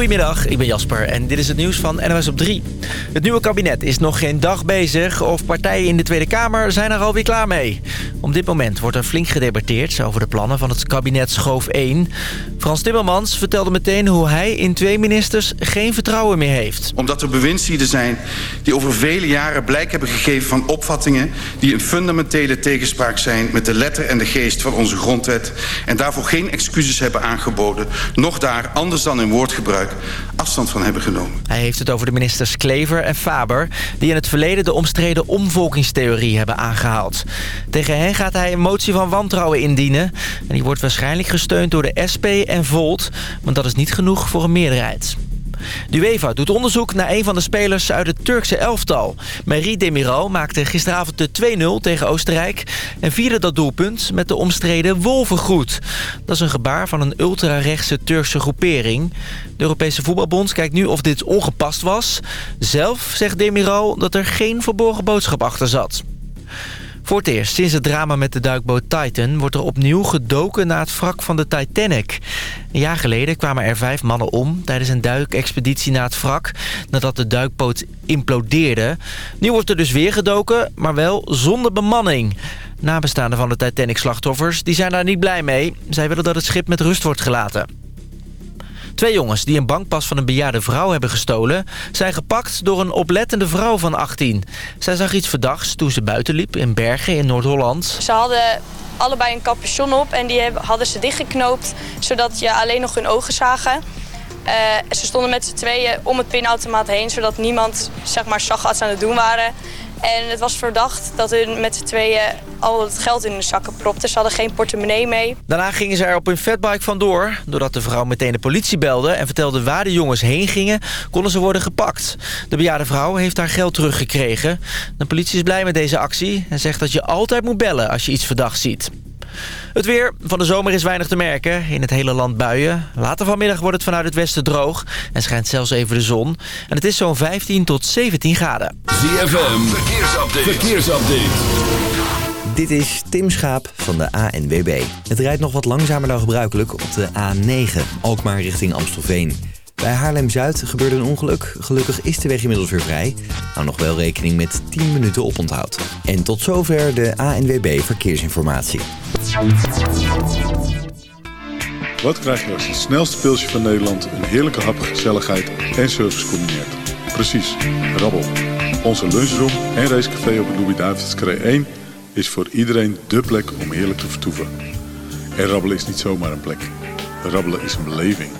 Goedemiddag, ik ben Jasper en dit is het nieuws van NOS op 3. Het nieuwe kabinet is nog geen dag bezig of partijen in de Tweede Kamer zijn er alweer klaar mee. Op dit moment wordt er flink gedebatteerd over de plannen van het kabinet Schoof 1. Frans Timmermans vertelde meteen hoe hij in twee ministers geen vertrouwen meer heeft. Omdat er bewindslieden zijn die over vele jaren blijk hebben gegeven van opvattingen... die in fundamentele tegenspraak zijn met de letter en de geest van onze grondwet... en daarvoor geen excuses hebben aangeboden, nog daar anders dan in woordgebruik afstand van hebben genomen. Hij heeft het over de ministers Klever en Faber... die in het verleden de omstreden omvolkingstheorie hebben aangehaald. Tegen hen gaat hij een motie van wantrouwen indienen. En die wordt waarschijnlijk gesteund door de SP en Volt. Want dat is niet genoeg voor een meerderheid. De UEFA doet onderzoek naar een van de spelers uit het Turkse elftal. Marie Demiral maakte gisteravond de 2-0 tegen Oostenrijk... en vierde dat doelpunt met de omstreden wolvengroet. Dat is een gebaar van een ultrarechtse Turkse groepering. De Europese Voetbalbond kijkt nu of dit ongepast was. Zelf zegt Demiral dat er geen verborgen boodschap achter zat. Voor het eerst sinds het drama met de duikboot Titan... wordt er opnieuw gedoken naar het wrak van de Titanic. Een jaar geleden kwamen er vijf mannen om... tijdens een duikexpeditie naar het wrak... nadat de duikboot implodeerde. Nu wordt er dus weer gedoken, maar wel zonder bemanning. Nabestaanden van de Titanic-slachtoffers die zijn daar niet blij mee. Zij willen dat het schip met rust wordt gelaten. Twee jongens die een bankpas van een bejaarde vrouw hebben gestolen... zijn gepakt door een oplettende vrouw van 18. Zij zag iets verdachts toen ze buiten liep in Bergen in Noord-Holland. Ze hadden allebei een capuchon op en die hadden ze dichtgeknoopt... zodat je alleen nog hun ogen zagen. Uh, ze stonden met z'n tweeën om het pinautomaat heen... zodat niemand zeg maar, zag wat ze aan het doen waren... En het was verdacht dat hun met z'n tweeën al het geld in hun zakken propten. Ze hadden geen portemonnee mee. Daarna gingen ze er op hun fatbike vandoor. Doordat de vrouw meteen de politie belde en vertelde waar de jongens heen gingen... konden ze worden gepakt. De bejaarde vrouw heeft haar geld teruggekregen. De politie is blij met deze actie en zegt dat je altijd moet bellen als je iets verdachts ziet. Het weer van de zomer is weinig te merken. In het hele land buien. Later vanmiddag wordt het vanuit het westen droog. En schijnt zelfs even de zon. En het is zo'n 15 tot 17 graden. ZFM, verkeersupdate. verkeersupdate. Dit is Tim Schaap van de ANWB. Het rijdt nog wat langzamer dan gebruikelijk op de A9, Alkmaar richting Amstelveen. Bij Haarlem-Zuid gebeurde een ongeluk. Gelukkig is de weg inmiddels weer vrij. Nou nog wel rekening met 10 minuten oponthoud. En tot zover de ANWB Verkeersinformatie. Wat krijg je als het snelste pilsje van Nederland... een heerlijke hap, gezelligheid en service combineert? Precies, rabbel. Onze lunchroom en racecafé op de Louis-David's 1... is voor iedereen dé plek om heerlijk te vertoeven. En rabbelen is niet zomaar een plek. Rabbelen is een beleving.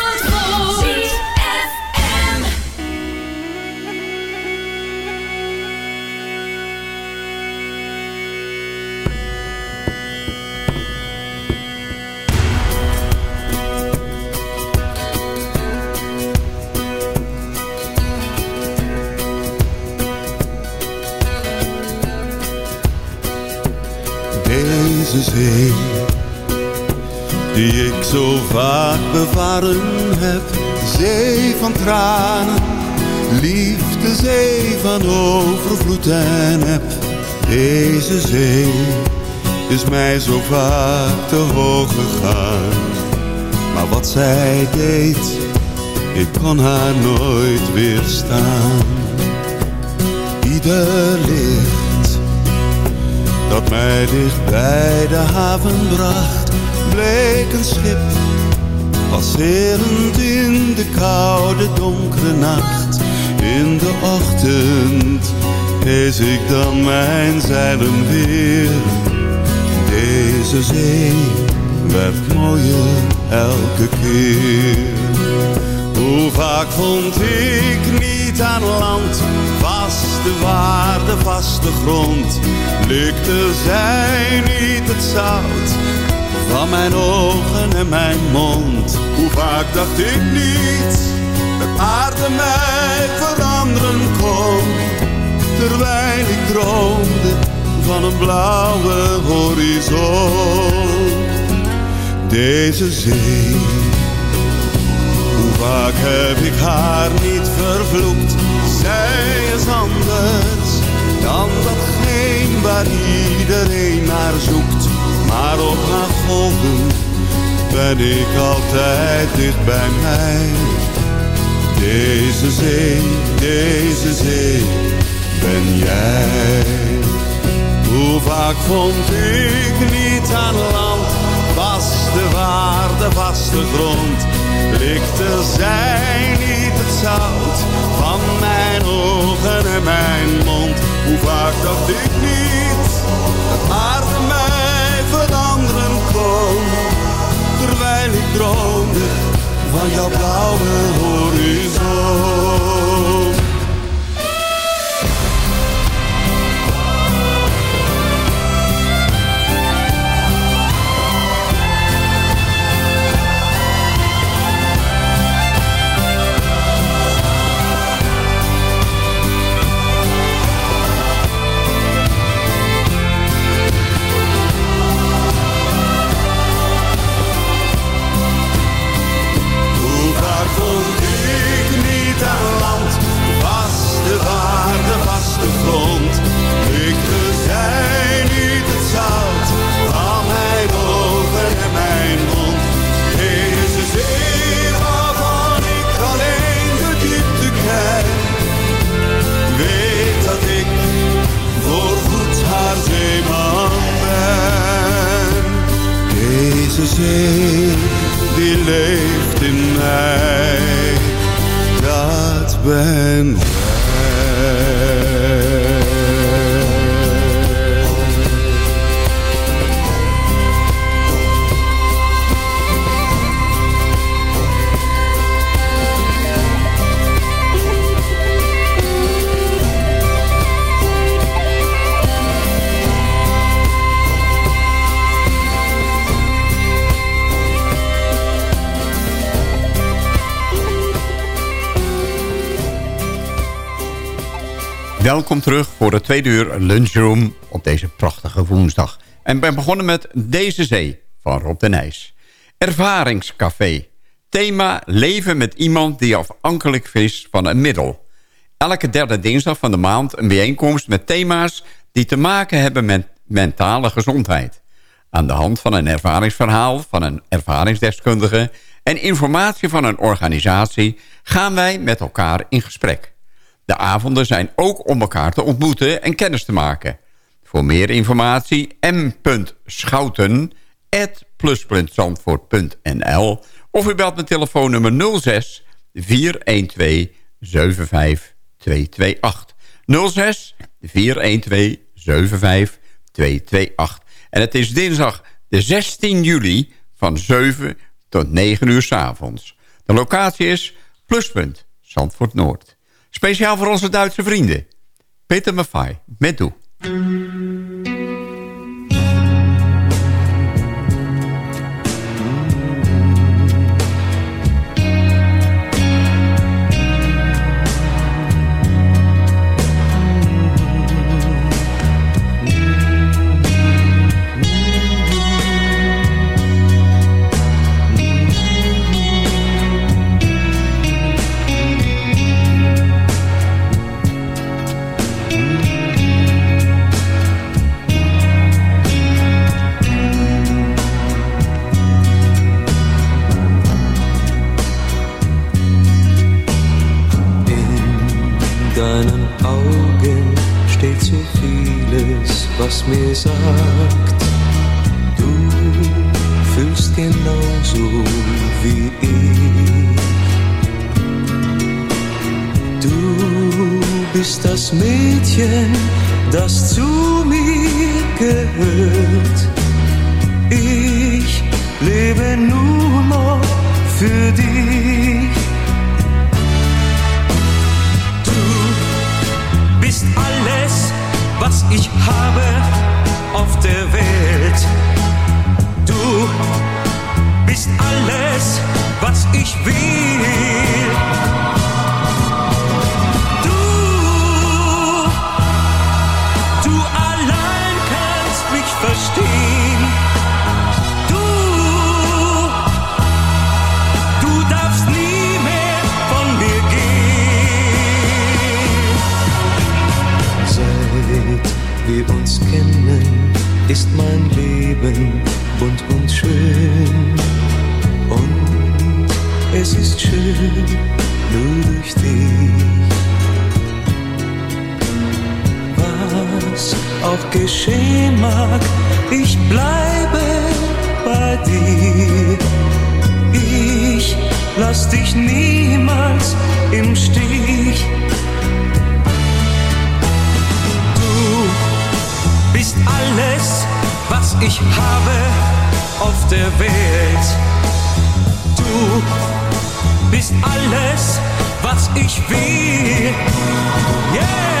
Deze zee, die ik zo vaak bevaren heb, zee van tranen, liefde zee van overvloed en heb. Deze zee is mij zo vaak te hoog gegaan, maar wat zij deed, ik kon haar nooit weerstaan. ieder licht mij dicht bij de haven bracht, bleek een schip passerend in de koude donkere nacht. In de ochtend hees ik dan mijn zeilen weer. Deze zee werd mooier elke keer. Hoe vaak vond ik niet aan land, vaste waarde, vaste grond. Lukte zij niet het zout van mijn ogen en mijn mond. Hoe vaak dacht ik niet dat aarde mij veranderen kon. Terwijl ik droomde van een blauwe horizon. Deze zee Vaak heb ik haar niet vervloekt. Zij is anders dan datgene waar iedereen naar zoekt. Maar op haar golven ben ik altijd dicht bij mij. Deze zee, deze zee, ben jij. Hoe vaak vond ik niet aan land, was de waarde, was de grond Likte zij niet van mijn ogen en mijn mond? Hoe vaak dacht ik niet dat aarde mij veranderen kon? Terwijl ik droomde van jouw blauwe horizon. die leeft in mij, dat ben ik. Welkom terug voor de tweede uur lunchroom op deze prachtige woensdag. En ben begonnen met Deze Zee van Rob de Nijs. Ervaringscafé. Thema leven met iemand die afhankelijk is van een middel. Elke derde dinsdag van de maand een bijeenkomst met thema's... die te maken hebben met mentale gezondheid. Aan de hand van een ervaringsverhaal van een ervaringsdeskundige... en informatie van een organisatie gaan wij met elkaar in gesprek. De avonden zijn ook om elkaar te ontmoeten en kennis te maken. Voor meer informatie m.schouten.plus.zandvoort.nl of u belt met telefoonnummer 06 412 75228. 06 412 75228. En het is dinsdag de 16 juli van 7 tot 9 uur s avonds. De locatie is Pluspunt Zandvoort Noord. Speciaal voor onze Duitse vrienden. Peter Maffay, met toe. Auch geschehen mag, ich bleibe bei dir. Ich lass dich niemals im Stich. Du bist alles, was ich habe auf der Welt. Du bist alles, was ich will. Yeah.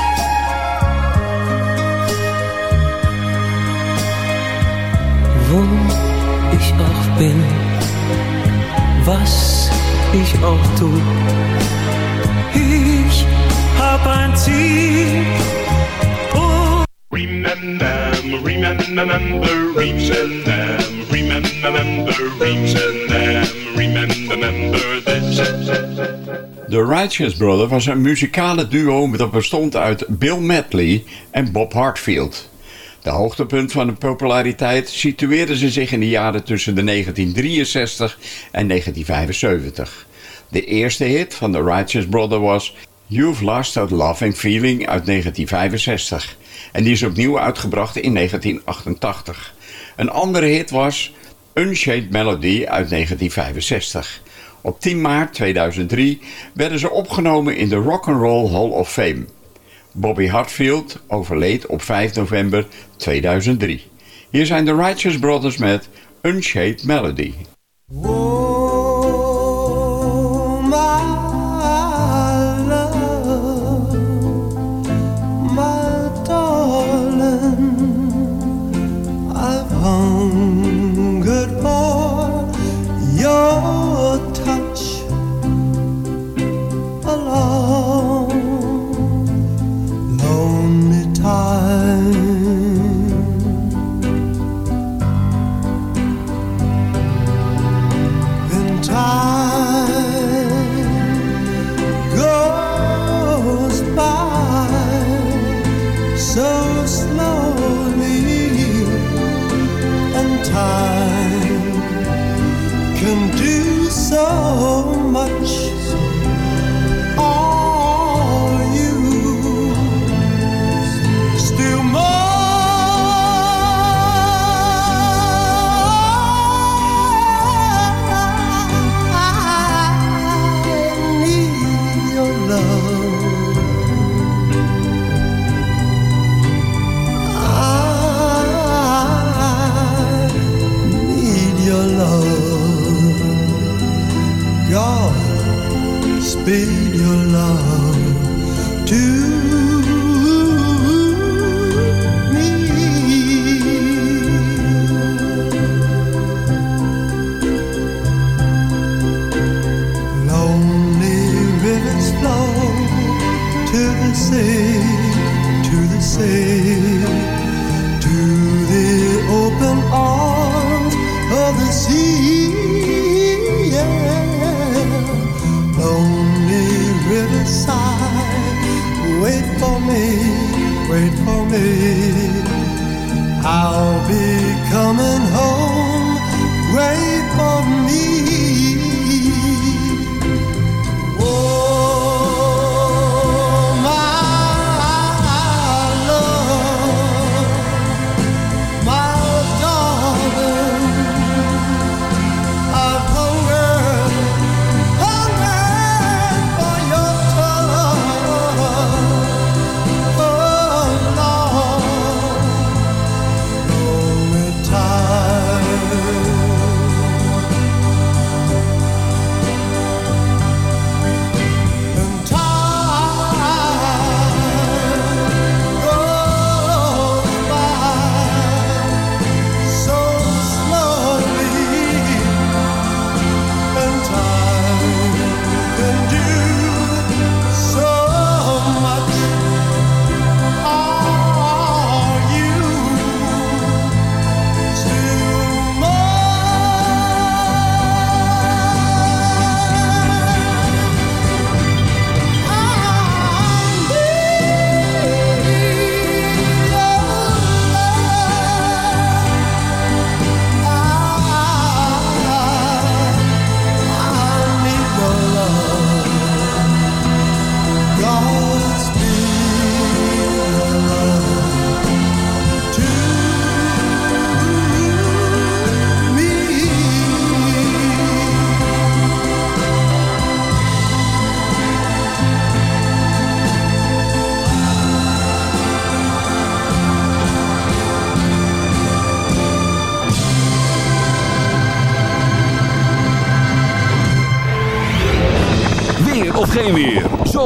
Bin, was ich auch tu. Ich hab ein Ziel. Oh. Remember, remember, remember, remember, remember, remember this. The Righteous Brother was een muzikale duo dat bestond uit Bill Medley en Bob Hartfield. De hoogtepunt van de populariteit situeerde ze zich in de jaren tussen de 1963 en 1975. De eerste hit van The Righteous Brother was You've Lost That Loving Feeling uit 1965 en die is opnieuw uitgebracht in 1988. Een andere hit was Unshaped Melody uit 1965. Op 10 maart 2003 werden ze opgenomen in de Rock and Roll Hall of Fame. Bobby Hartfield overleed op 5 november 2003. Hier zijn de Righteous Brothers met Unshaped Melody. so. Your love to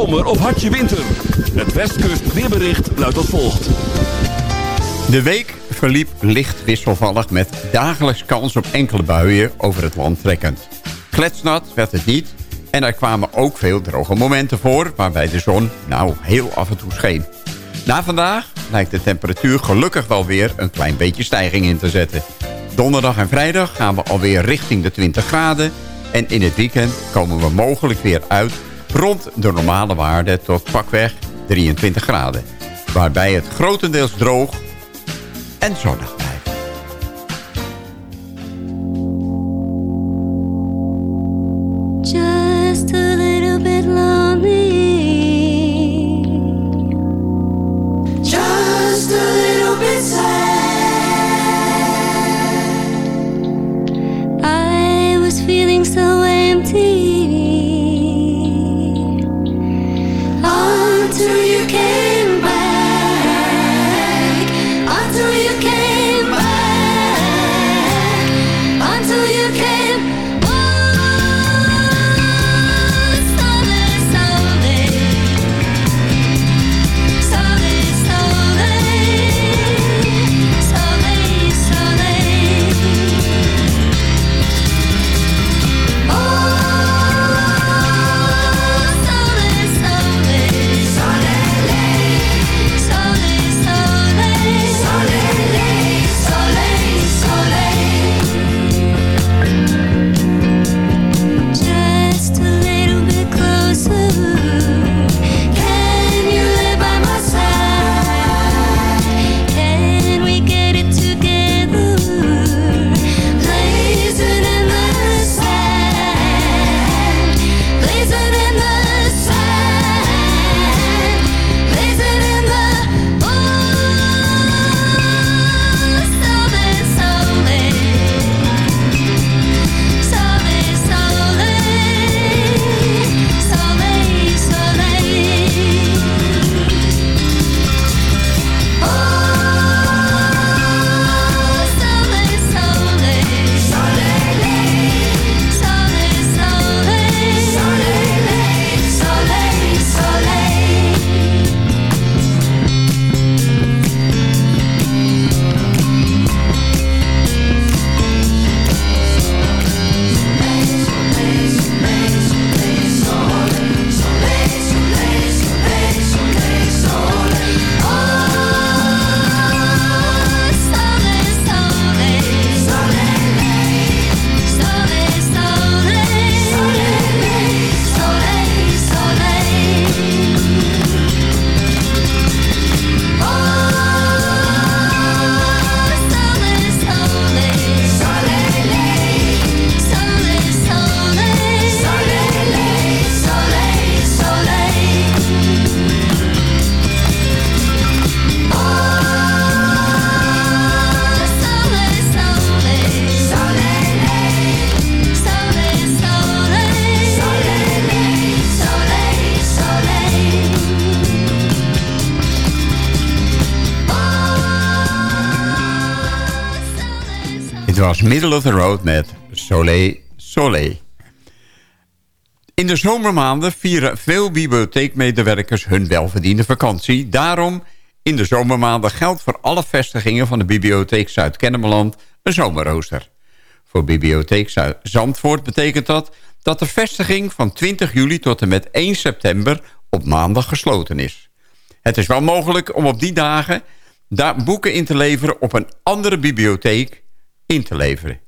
Zomer of hartje winter. Het Westkust weerbericht luidt als volgt. De week verliep licht wisselvallig met dagelijks kans op enkele buien over het land trekkend. Kletsnat werd het niet en er kwamen ook veel droge momenten voor... waarbij de zon nou heel af en toe scheen. Na vandaag lijkt de temperatuur gelukkig wel weer een klein beetje stijging in te zetten. Donderdag en vrijdag gaan we alweer richting de 20 graden... en in het weekend komen we mogelijk weer uit rond de normale waarde tot pakweg 23 graden. Waarbij het grotendeels droog en zonnig was Middle of the Road met Soleil Soleil. In de zomermaanden vieren veel bibliotheekmedewerkers hun welverdiende vakantie. Daarom in de zomermaanden geldt voor alle vestigingen van de Bibliotheek Zuid-Kennemerland een zomerrooster. Voor Bibliotheek Zandvoort betekent dat dat de vestiging van 20 juli tot en met 1 september op maandag gesloten is. Het is wel mogelijk om op die dagen daar boeken in te leveren op een andere bibliotheek in te leveren.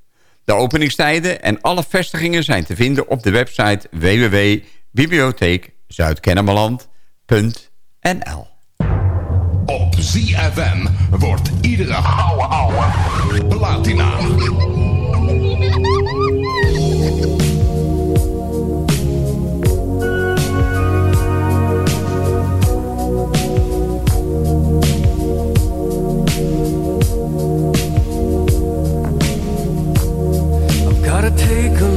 De openingstijden en alle vestigingen zijn te vinden op de website www.bibliotheekzuidkennemerland.nl Op ZFM wordt iedere ouwe ouwe platina.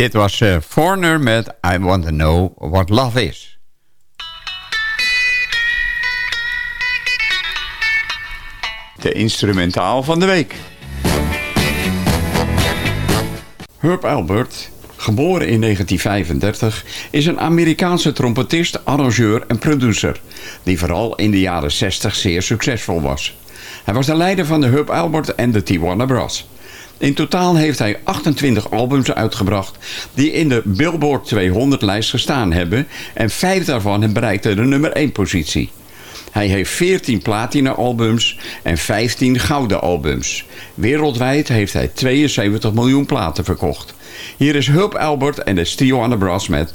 Dit was uh, met I Want To Know What Love Is. De instrumentaal van de week. Herb Albert, geboren in 1935, is een Amerikaanse trompetist, arrangeur en producer... die vooral in de jaren 60 zeer succesvol was. Hij was de leider van de Herb Albert en de Tijuana Brass... In totaal heeft hij 28 albums uitgebracht die in de Billboard 200-lijst gestaan hebben en vijf daarvan bereikten de nummer 1 positie. Hij heeft 14 platina-albums en 15 gouden albums. Wereldwijd heeft hij 72 miljoen platen verkocht. Hier is Hub Albert en de Steel on the Brass met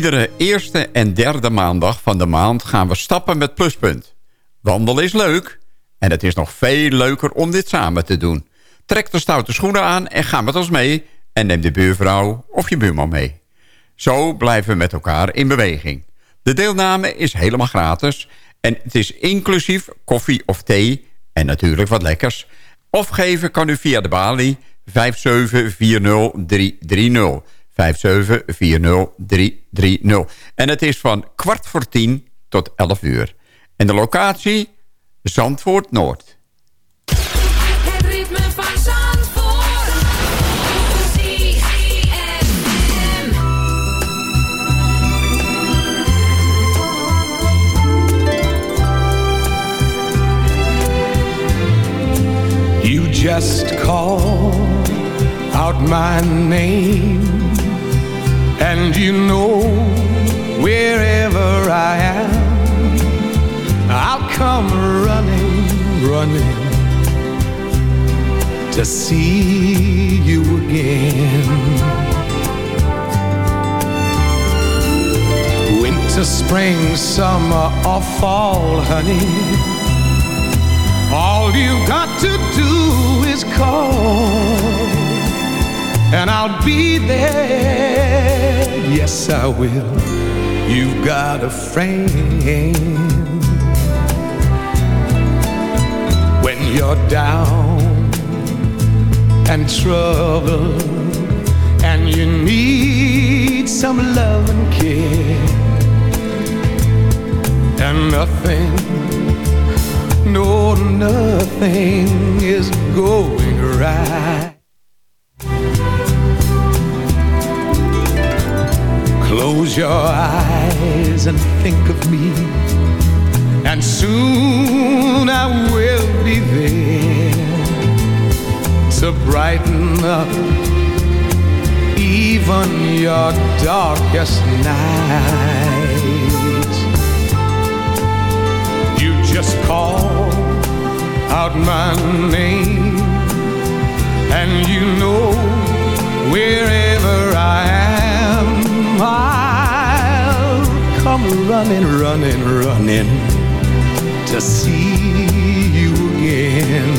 Iedere eerste en derde maandag van de maand gaan we stappen met Pluspunt. Wandelen is leuk en het is nog veel leuker om dit samen te doen. Trek de stoute schoenen aan en ga met ons mee... en neem de buurvrouw of je buurman mee. Zo blijven we met elkaar in beweging. De deelname is helemaal gratis en het is inclusief koffie of thee en natuurlijk wat lekkers. Opgeven kan u via de balie 5740330. 5740330. En het is van kwart voor tien tot 11 uur. En de locatie Zandvoort Noord. Het ritme van Zandvoort. ZFM. You just call out my name, and you know wherever I am, I'll come running, running to see you again. Winter, spring, summer, or fall, honey. All you've got to do is call, and I'll be there. Yes, I will. You've got a friend when you're down and trouble, and you need some love and care, and nothing no, nothing is going right. Your eyes and think of me, and soon I will be there to brighten up even your darkest nights. You just call out my name, and you know wherever I am, I'll running, running, running to see you again.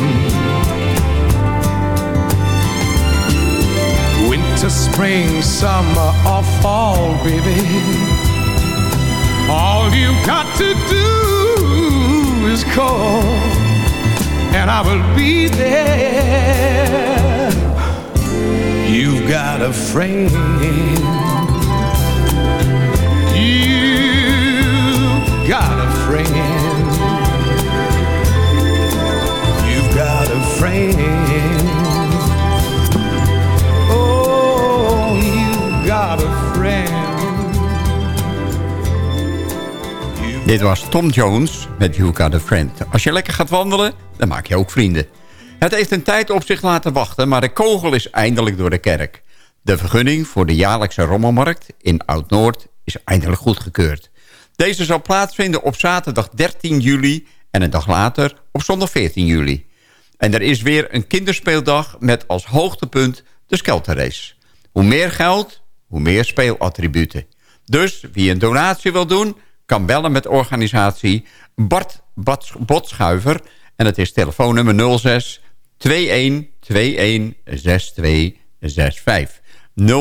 Winter, spring, summer, or fall, baby. All you got to do is call, and I will be there. You've got a friend. Friend. You've got a friend. Oh, you've got a friend. Dit was Tom Jones met You Got a Friend. Als je lekker gaat wandelen, dan maak je ook vrienden. Het heeft een tijd op zich laten wachten, maar de kogel is eindelijk door de kerk. De vergunning voor de jaarlijkse rommelmarkt in Oud-Noord is eindelijk goedgekeurd. Deze zal plaatsvinden op zaterdag 13 juli en een dag later op zondag 14 juli. En er is weer een kinderspeeldag met als hoogtepunt de skelterrace. Hoe meer geld, hoe meer speelattributen. Dus wie een donatie wil doen, kan bellen met organisatie Bart Botschuiver. En het is telefoonnummer 06 21 21 6265.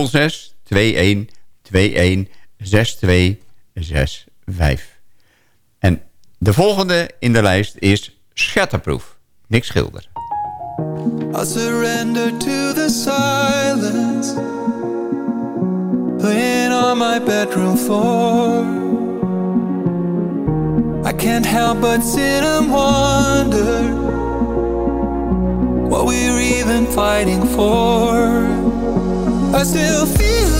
06 21 21 6265. En de volgende in de lijst is Shatterproof. Nick Schilder. I surrender to the silence Playing on my bedroom floor I can't help but sit and wonder What we're even fighting for I still feel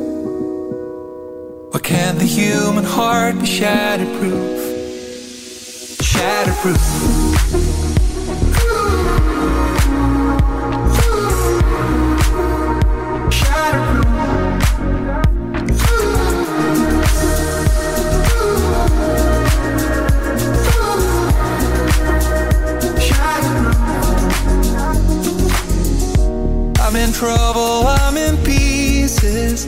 Why can't the human heart be shatterproof? Shatterproof. I'm in trouble, I'm in pieces.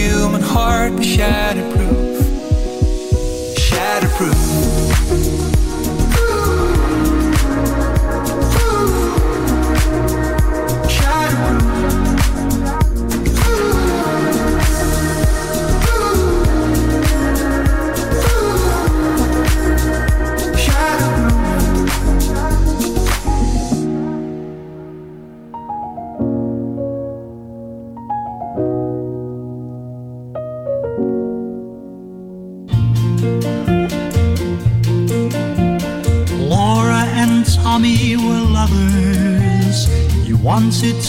Human heart be shatterproof? Shatterproof.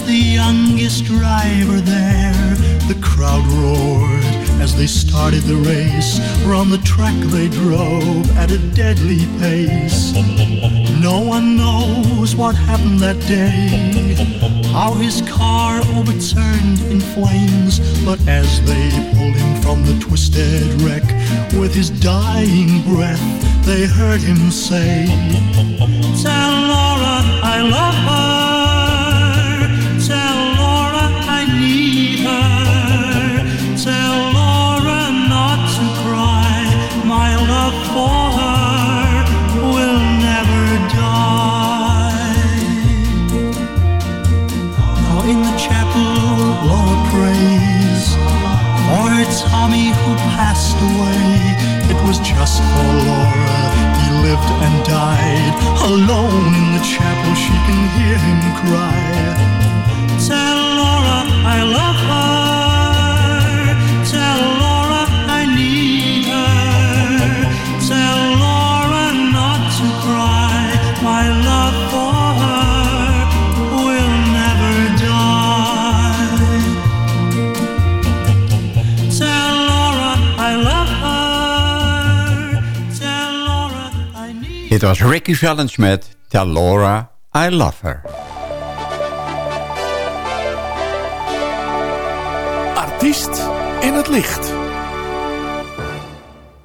He the youngest driver there. The crowd roared as they started the race. Around the track they drove at a deadly pace. No one knows what happened that day. How his car overturned in flames. But as they pulled him from the twisted wreck, with his dying breath, they heard him say, Tell Laura I love her. For Laura. He lived and died alone in the chapel. She can hear him cry. Dit was Ricky Valens met Tell Laura I Love Her. Artiest in het licht.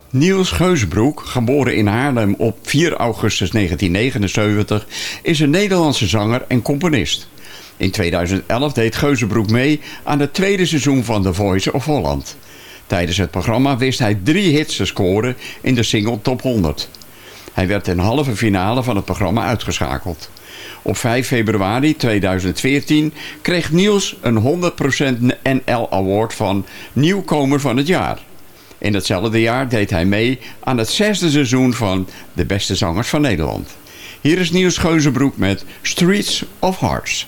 Niels Geusbroek, geboren in Haarlem op 4 augustus 1979, is een Nederlandse zanger en componist. In 2011 deed Geusbroek mee aan het tweede seizoen van The Voice of Holland. Tijdens het programma wist hij drie hits te scoren in de single Top 100. Hij werd in halve finale van het programma uitgeschakeld. Op 5 februari 2014 kreeg Niels een 100% NL Award van Nieuwkomer van het Jaar. In hetzelfde jaar deed hij mee aan het zesde seizoen van De Beste Zangers van Nederland. Hier is Niels Geuzenbroek met Streets of Hearts.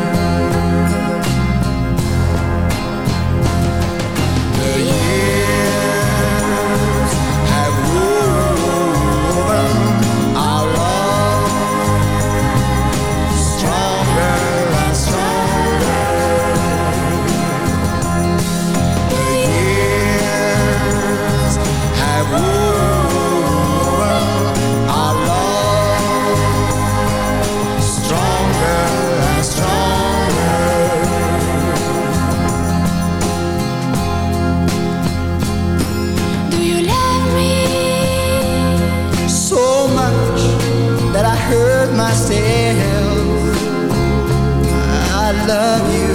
love you.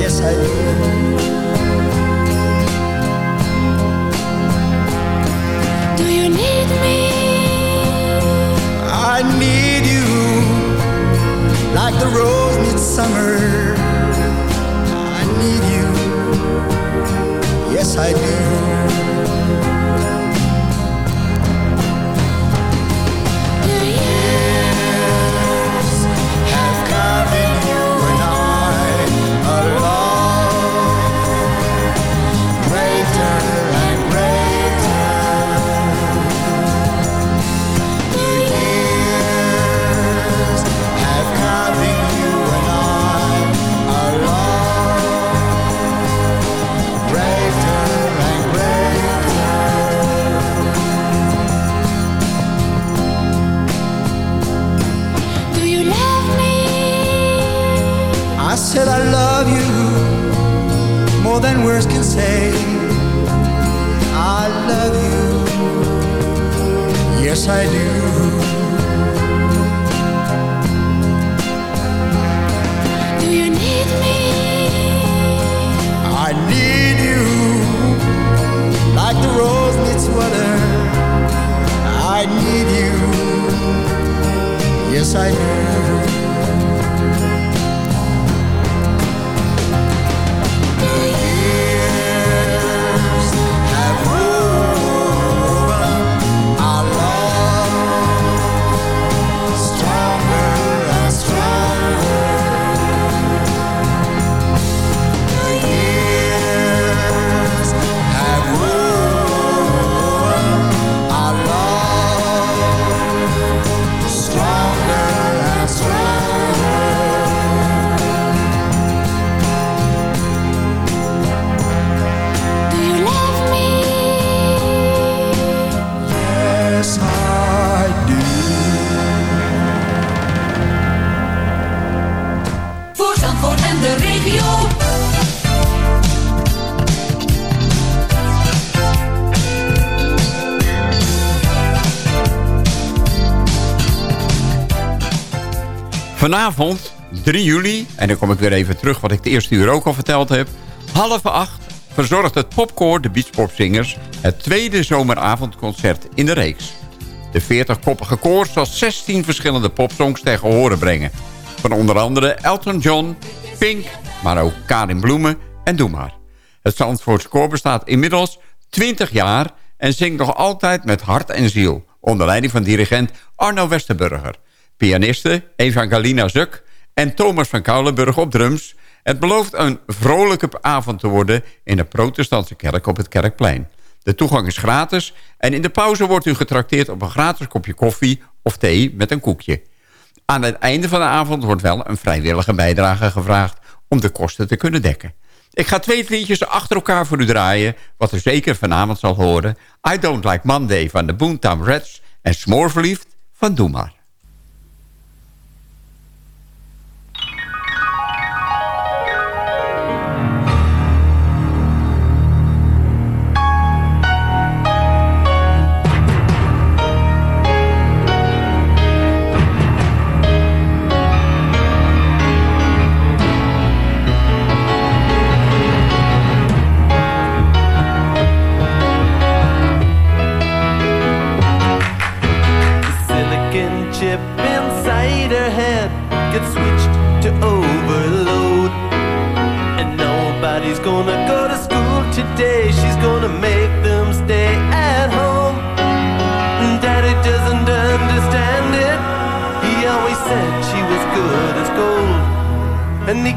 Yes, I do. Do you need me? I need you. Like the rose midsummer I need you. Yes, I do. time. Vanavond, 3 juli, en dan kom ik weer even terug... wat ik de eerste uur ook al verteld heb... half acht verzorgt het popkoor de Beachpopzingers... het tweede zomeravondconcert in de reeks. De 40-koppige koor zal 16 verschillende popsongs tegen horen brengen. Van onder andere Elton John, Pink, maar ook Karin Bloemen en Doe Maar. Het Zandvoortse koor bestaat inmiddels 20 jaar... en zingt nog altijd met hart en ziel... onder leiding van dirigent Arno Westerburger. Pianiste Evangelina Zuk en Thomas van Koulenburg op drums. Het belooft een vrolijke avond te worden... in de protestantse kerk op het Kerkplein. De toegang is gratis en in de pauze wordt u getrakteerd op een gratis kopje koffie of thee met een koekje. Aan het einde van de avond wordt wel een vrijwillige bijdrage gevraagd om de kosten te kunnen dekken. Ik ga twee liedjes achter elkaar voor u draaien, wat u zeker vanavond zal horen. I Don't Like Monday van de Boomtown Reds en Smoorverliefd van Doe Maar.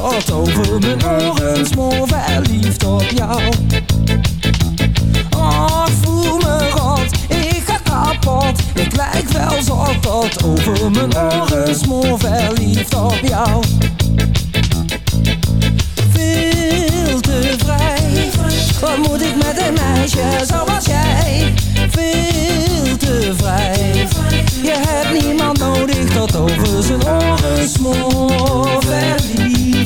Tot over mijn oren Smoor verliefd op jou. Oh, voel me rot, ik ga kapot. Ik lijk wel zot tot over mijn oren Smoor verliefd op jou. Veel te vrij. Wat moet ik met een meisje zoals jij? Veel te vrij. Je hebt niemand nodig tot over zijn oren Smoor verliefd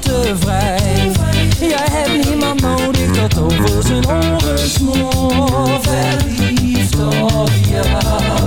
Te vrij. Jij hebt niemand nodig tot over zijn oren smoor Verliefd op jou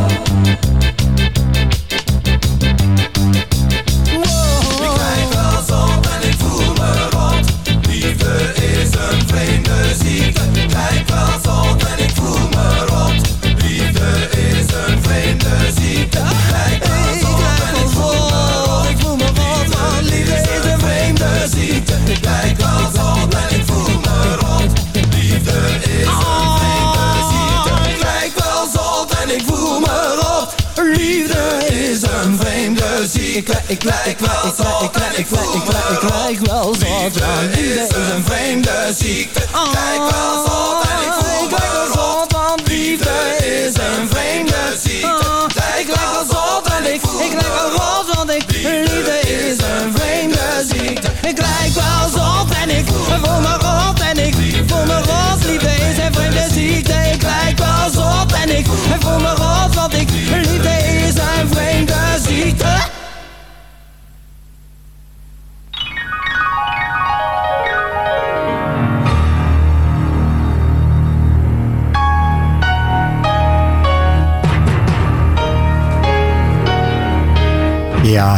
lijk wel zot en ik voel me Ik lijk wel zot Liefde is een vreemde ziekte. Kijk wel zot en ik voel me rot. Liefde is een vreemde ziekte. Kijk wel zot en ik voel Ik lijk me rot, want ik liefde is een vreemde ziekte. Ik lijk wel zot en ik voel me rot en ik voel me rot. Liefde is een vreemde ziekte. Ik lijk wel zot en ik voel me rot, want ik liefde is een vreemde ziekte.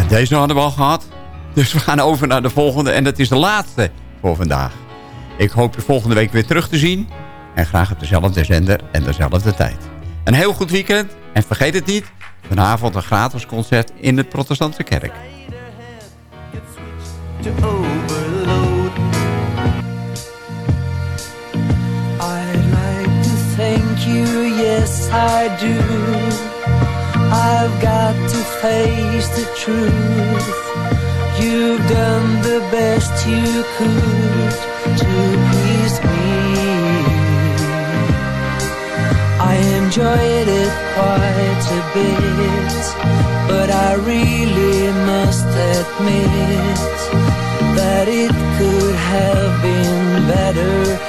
Deze hadden we al gehad. Dus we gaan over naar de volgende. En dat is de laatste voor vandaag. Ik hoop je volgende week weer terug te zien. En graag op dezelfde zender en dezelfde tijd. Een heel goed weekend. En vergeet het niet. Vanavond een gratis concert in de protestantse kerk. I'd like to yes I do. I've got to face the truth. You've done the best you could to please me. I enjoyed it quite a bit, but I really must admit that it could have been better